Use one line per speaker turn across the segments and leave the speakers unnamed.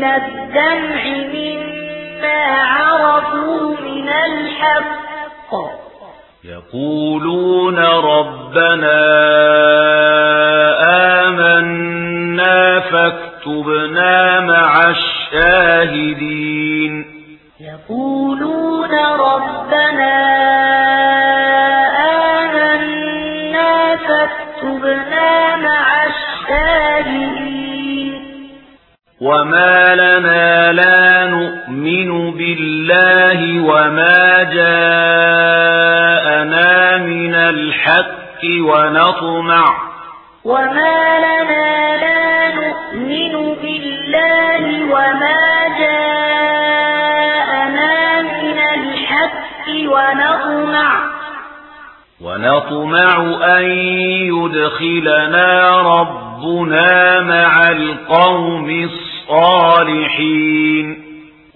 من الدمع مما عرفوا من الحق.
يقولون ربنا آمنا فاكتبنا مع الشاهدين.
الله
وما جاءنا من الحق ونطمع
وما لنا لا نؤمن بالله وما جاءنا من الحق ونطمع
ونطمع أن يدخلنا ربنا مع القوم الصالحين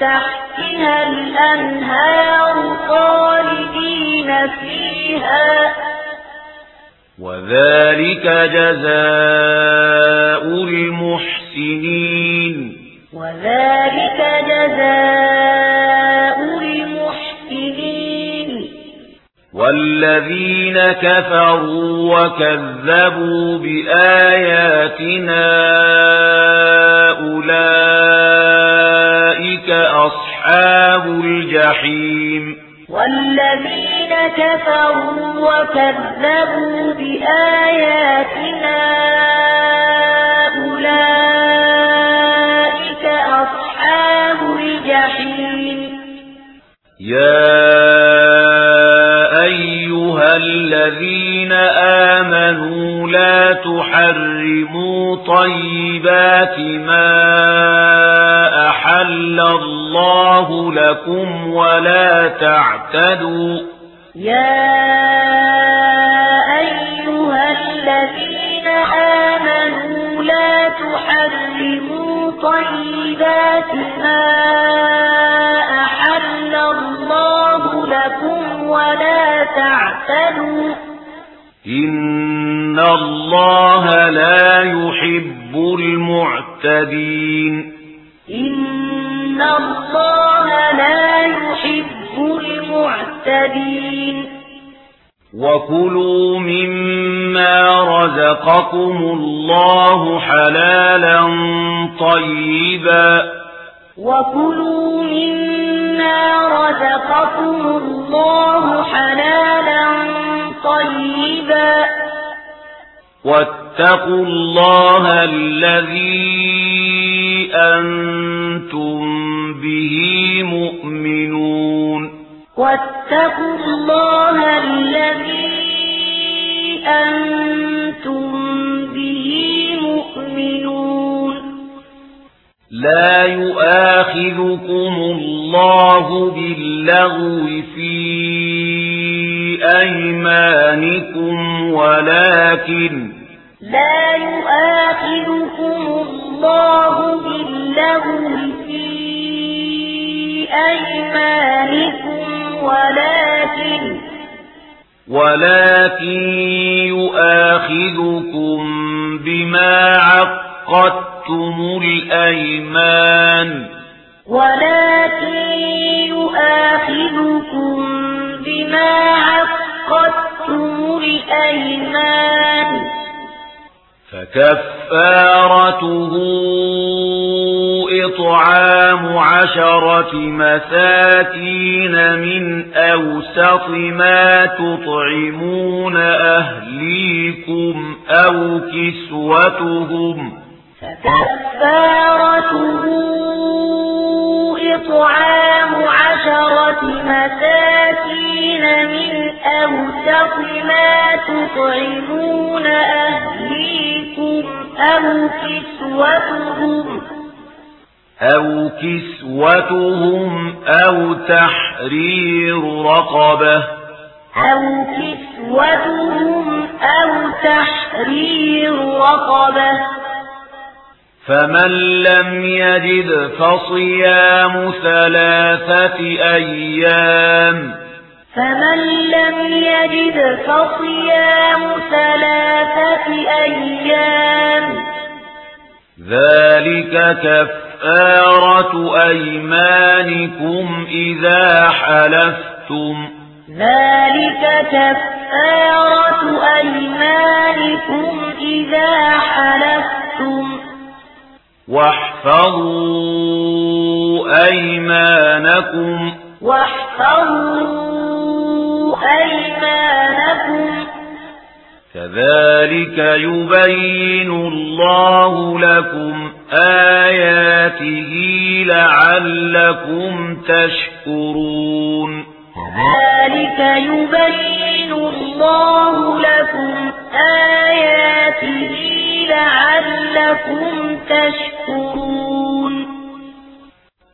تحتها الأنهار قالدين فيها.
وذلك جزاء المحسنين.
وذلك جزاء المحسنين.
والذين كفروا وكذبوا بآياتنا أَصْحَابُ الْجَحِيمِ.
وَالَّذِينَ كَفَرُوا وَكَذَّبُوا
بآياتهم وَاتَّقُوا لَا تُحَرِّمُوا طَيِّبَاتِ مَا أَحَلَّ اللَّهُ لَكُمْ وَلَا تَعْتَدُوا
يَا أَيُّهَا الَّذِينَ آمَنُوا لَا تُحَرِّمُوا طَيِّبَاتِ مَا أَحَلَّ اللَّهُ لَكُمْ وَلَا تَعْتَدُوا
إن الله لا يحب المعتدين
إن الله لا يحب المعتدين
وَكُلُوا مِمَّا رَزَقَكُمُ اللَّهُ حَلَالًا طَيِّبًا
وَكُلُوا مِمَّا رَزَقَكُمُ اللَّهُ حَلَالًا طَيِّبًا
واتقوا الله الذي أنتم به مؤمنون.
واتقوا الله الذي أنتم به مؤمنون.
لا يؤاخذكم الله باللغو فيه بأيمانكم ولكن
لا يؤاخذكم الله باللغو في أيمانكم ولكن
ولكن يؤاخذكم بما عقدتم الأيمان.
ولكن يؤاخذكم بما سليمان
فكفارته إطعام عشرة مساكين من أوسط ما تطعمون أهليكم أو كسوتهم
فكفارته إطعام عشرة مساكين من أو تقما تُطْعِمُونَ أَهْلِيكُمْ أَوْ كِسْوَتُهُمْ
أَوْ كِسْوَتُهُمْ أَوْ تَحْرِيرُ رَقَبَةٍ
أَوْ كِسْوَتُهُمْ أَوْ تَحْرِيرُ رَقَبَةٍ
فمن لم يجد فصيام ثلاثة أيام
فمن لم يجد فصيام ثلاثة أيام
ذلك كفارة أيمانكم إذا حلفتم.
ذلك كفارة أيمانكم إذا حلفتم.
واحفظوا أيمانكم.
واحفظوا أيمانكم.
كذلك يبين الله لكم آياته لعلكم تشكرون.
كذلك يبين الله لكم آياته لعلكم تشكرون.